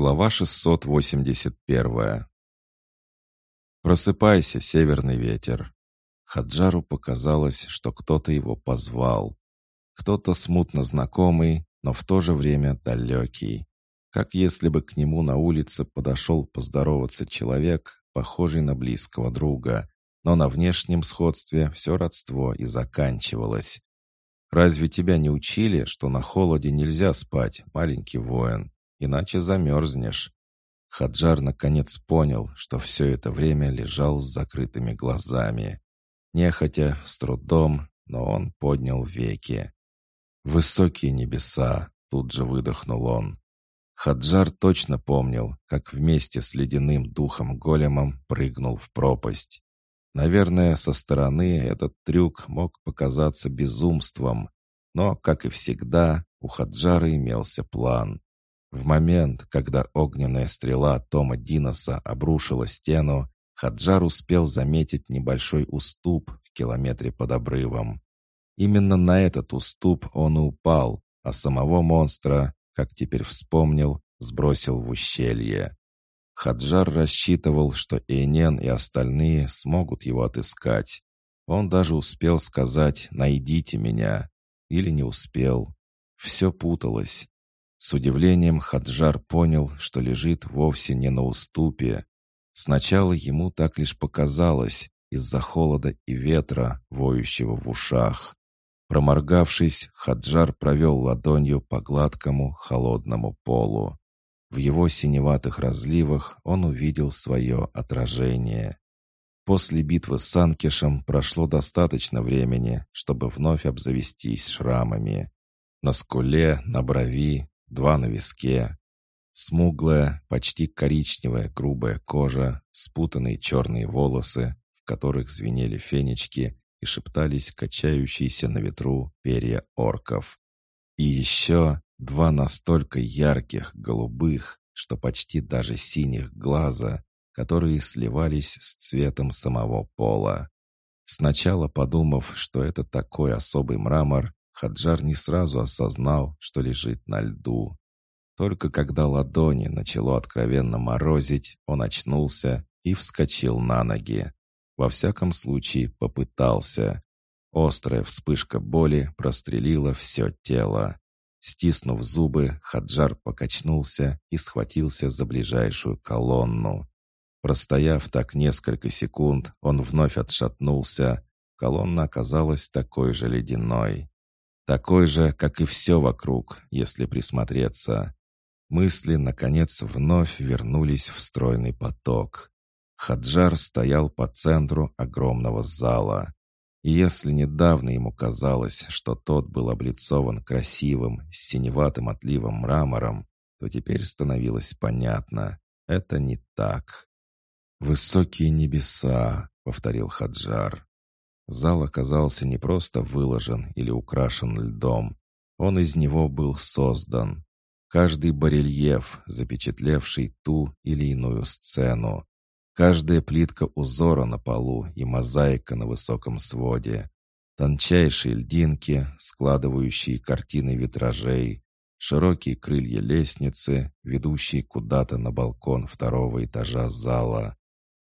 Глава 681 «Просыпайся, северный ветер!» Хаджару показалось, что кто-то его позвал. Кто-то смутно знакомый, но в то же время далекий. Как если бы к нему на улице подошел поздороваться человек, похожий на близкого друга, но на внешнем сходстве все родство и заканчивалось. «Разве тебя не учили, что на холоде нельзя спать, маленький воин?» Иначе замерзнешь». Хаджар наконец понял, что все это время лежал с закрытыми глазами. Нехотя, с трудом, но он поднял веки. «Высокие небеса!» — тут же выдохнул он. Хаджар точно помнил, как вместе с ледяным духом-големом прыгнул в пропасть. Наверное, со стороны этот трюк мог показаться безумством, но, как и всегда, у Хаджара имелся план. В момент, когда огненная стрела Тома Диноса обрушила стену, Хаджар успел заметить небольшой уступ в километре под обрывом. Именно на этот уступ он и упал, а самого монстра, как теперь вспомнил, сбросил в ущелье. Хаджар рассчитывал, что Эйнен и остальные смогут его отыскать. Он даже успел сказать «найдите меня» или не успел. Все путалось. С удивлением Хаджар понял, что лежит вовсе не на уступе. Сначала ему так лишь показалось из-за холода и ветра, воющего в ушах. Проморгавшись, Хаджар провел ладонью по гладкому, холодному полу. В его синеватых разливах он увидел свое отражение. После битвы с Санкишем прошло достаточно времени, чтобы вновь обзавестись шрамами. На скуле, на брови, два на виске. Смуглая, почти коричневая грубая кожа, спутанные черные волосы, в которых звенели фенечки и шептались качающиеся на ветру перья орков. И еще два настолько ярких, голубых, что почти даже синих глаза, которые сливались с цветом самого пола. Сначала подумав, что это такой особый мрамор, Хаджар не сразу осознал, что лежит на льду. Только когда ладони начало откровенно морозить, он очнулся и вскочил на ноги. Во всяком случае, попытался. Острая вспышка боли прострелила все тело. Стиснув зубы, Хаджар покачнулся и схватился за ближайшую колонну. Простояв так несколько секунд, он вновь отшатнулся. Колонна оказалась такой же ледяной. Такой же, как и все вокруг, если присмотреться. Мысли, наконец, вновь вернулись в стройный поток. Хаджар стоял по центру огромного зала. И если недавно ему казалось, что тот был облицован красивым, синеватым отливом мрамором, то теперь становилось понятно — это не так. «Высокие небеса», — повторил Хаджар. Зал оказался не просто выложен или украшен льдом. Он из него был создан. Каждый барельеф, запечатлевший ту или иную сцену. Каждая плитка узора на полу и мозаика на высоком своде. Тончайшие льдинки, складывающие картины витражей. Широкие крылья лестницы, ведущие куда-то на балкон второго этажа зала.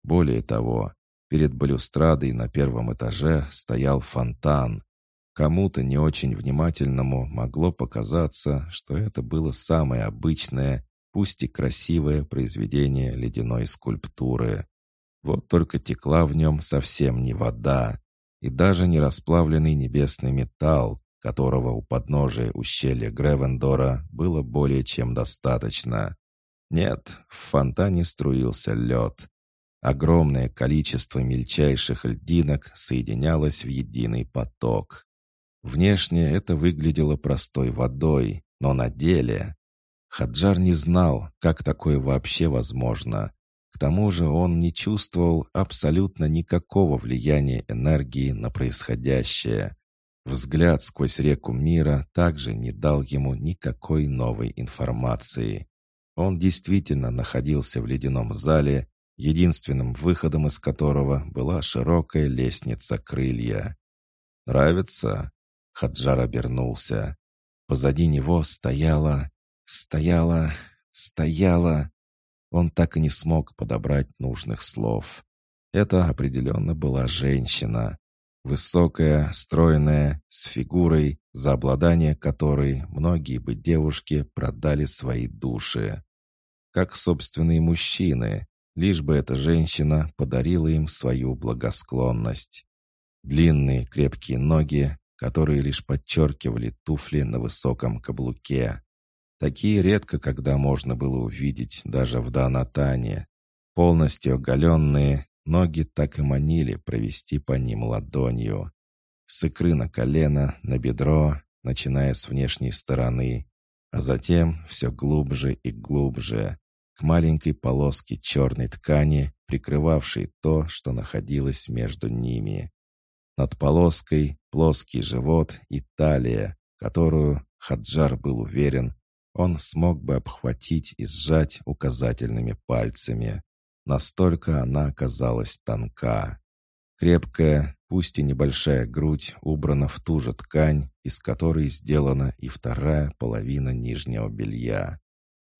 Более того, Перед балюстрадой на первом этаже стоял фонтан. Кому-то не очень внимательному могло показаться, что это было самое обычное, пусть и красивое произведение ледяной скульптуры. Вот только текла в нем совсем не вода, и даже не расплавленный небесный металл, которого у подножия ущелья Гревендора было более чем достаточно. Нет, в фонтане струился лед. Огромное количество мельчайших льдинок соединялось в единый поток. Внешне это выглядело простой водой, но на деле... Хаджар не знал, как такое вообще возможно. К тому же он не чувствовал абсолютно никакого влияния энергии на происходящее. Взгляд сквозь реку мира также не дал ему никакой новой информации. Он действительно находился в ледяном зале единственным выходом из которого была широкая лестница крылья. «Нравится?» — Хаджар обернулся. Позади него стояла... стояла... стояла. Он так и не смог подобрать нужных слов. Это определенно была женщина. Высокая, стройная, с фигурой, за обладание которой многие бы девушки продали свои души. Как собственные мужчины, лишь бы эта женщина подарила им свою благосклонность. Длинные крепкие ноги, которые лишь подчеркивали туфли на высоком каблуке. Такие редко когда можно было увидеть даже в Данатане. Полностью оголенные, ноги так и манили провести по ним ладонью. С икры на колено, на бедро, начиная с внешней стороны, а затем все глубже и глубже, маленькой полоске черной ткани, прикрывавшей то, что находилось между ними. Над полоской плоский живот и талия, которую, Хаджар был уверен, он смог бы обхватить и сжать указательными пальцами. Настолько она оказалась тонка. Крепкая, пусть и небольшая грудь убрана в ту же ткань, из которой сделана и вторая половина нижнего белья.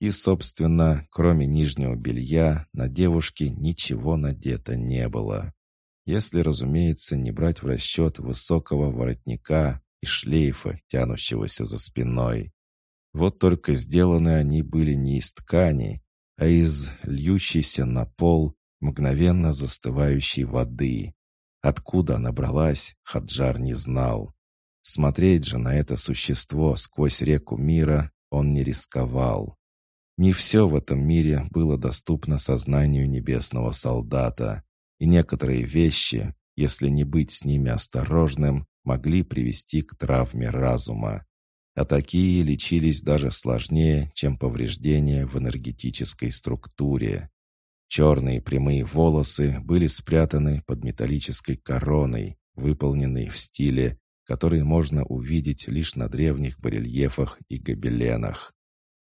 И, собственно, кроме нижнего белья, на девушке ничего надето не было. Если, разумеется, не брать в расчет высокого воротника и шлейфа, тянущегося за спиной. Вот только сделаны они были не из ткани, а из льющейся на пол мгновенно застывающей воды. Откуда она бралась, Хаджар не знал. Смотреть же на это существо сквозь реку мира он не рисковал. Не все в этом мире было доступно сознанию небесного солдата, и некоторые вещи, если не быть с ними осторожным, могли привести к травме разума а такие лечились даже сложнее, чем повреждения в энергетической структуре. Черные прямые волосы были спрятаны под металлической короной, выполненной в стиле, который можно увидеть лишь на древних барельефах и гобеленах.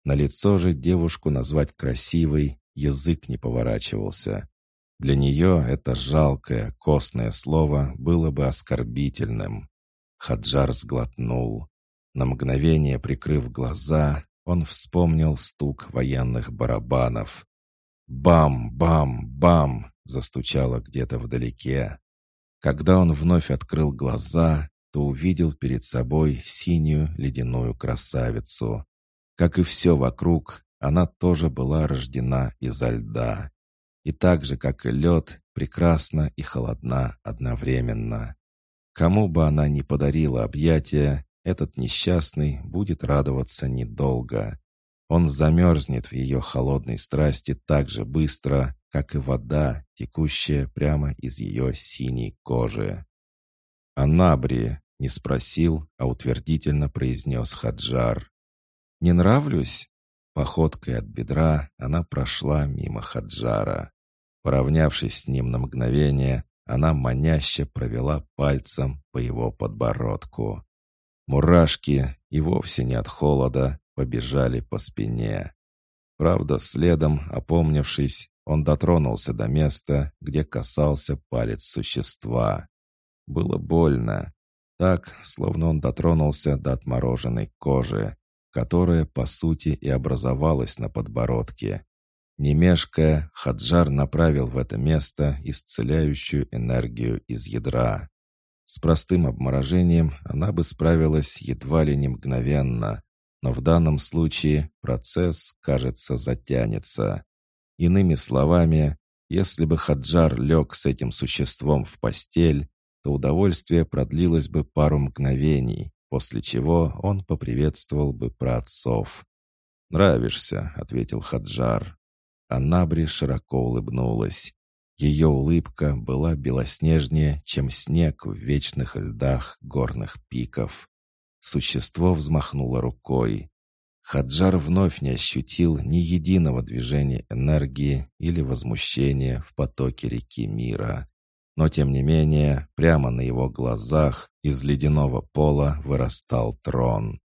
На лицо же девушку назвать красивой язык не поворачивался. Для нее это жалкое, костное слово было бы оскорбительным. Хаджар сглотнул. На мгновение прикрыв глаза, он вспомнил стук военных барабанов. «Бам-бам-бам!» застучало где-то вдалеке. Когда он вновь открыл глаза, то увидел перед собой синюю ледяную красавицу. Как и все вокруг, она тоже была рождена изо льда. И так же, как и лед, прекрасна и холодна одновременно. Кому бы она ни подарила объятия, этот несчастный будет радоваться недолго. Он замерзнет в ее холодной страсти так же быстро, как и вода, текущая прямо из ее синей кожи. «Анабри!» — не спросил, а утвердительно произнес Хаджар. «Не нравлюсь?» Походкой от бедра она прошла мимо Хаджара. Поравнявшись с ним на мгновение, она маняще провела пальцем по его подбородку. Мурашки, и вовсе не от холода, побежали по спине. Правда, следом, опомнившись, он дотронулся до места, где касался палец существа. Было больно. Так, словно он дотронулся до отмороженной кожи, которая, по сути, и образовалась на подбородке. Не мешкая, Хаджар направил в это место исцеляющую энергию из ядра. С простым обморожением она бы справилась едва ли не мгновенно, но в данном случае процесс, кажется, затянется. Иными словами, если бы Хаджар лег с этим существом в постель, то удовольствие продлилось бы пару мгновений, после чего он поприветствовал бы праотцов. «Нравишься», — ответил Хаджар. Анабри широко улыбнулась. Ее улыбка была белоснежнее, чем снег в вечных льдах горных пиков. Существо взмахнуло рукой. Хаджар вновь не ощутил ни единого движения энергии или возмущения в потоке реки мира. Но, тем не менее, прямо на его глазах из ледяного пола вырастал трон.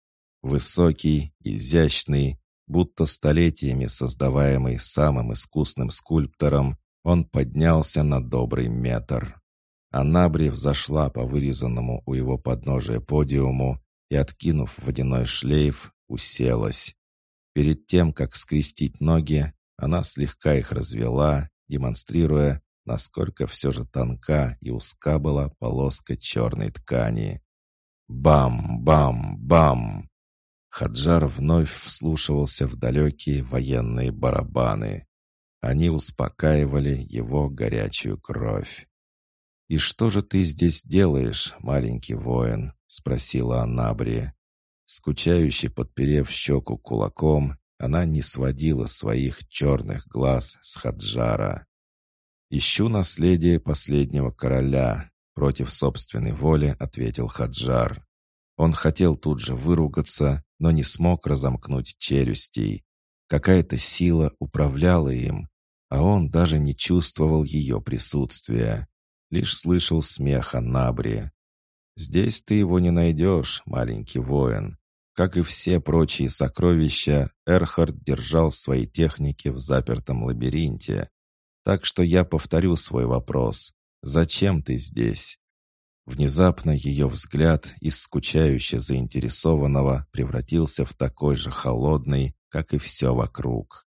Высокий, изящный, будто столетиями создаваемый самым искусным скульптором, он поднялся на добрый метр. Анабри взошла по вырезанному у его подножия подиуму и, откинув водяной шлейф, уселась. Перед тем, как скрестить ноги, она слегка их развела, демонстрируя, насколько все же тонка и узка была полоска черной ткани. Бам-бам-бам! Хаджар вновь вслушивался в далекие военные барабаны. Они успокаивали его горячую кровь. «И что же ты здесь делаешь, маленький воин?» — спросила Анабри. Скучающе подперев щеку кулаком, она не сводила своих черных глаз с Хаджара. «Ищу наследие последнего короля», — против собственной воли ответил Хаджар. Он хотел тут же выругаться, но не смог разомкнуть челюстей. Какая-то сила управляла им, а он даже не чувствовал ее присутствия. Лишь слышал смех Анабри. Здесь ты его не найдешь, маленький воин. Как и все прочие сокровища, Эрхард держал свои техники в запертом лабиринте. Так что я повторю свой вопрос. Зачем ты здесь? Внезапно ее взгляд из скучающе заинтересованного превратился в такой же холодный, как и все вокруг.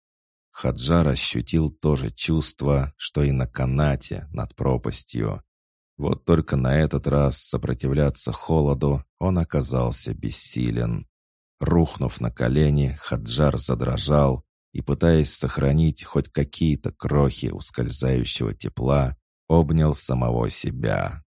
Хаджар ощутил то же чувство, что и на канате над пропастью. Вот только на этот раз сопротивляться холоду он оказался бессилен. Рухнув на колени, Хаджар задрожал и, пытаясь сохранить хоть какие-то крохи ускользающего тепла, обнял самого себя.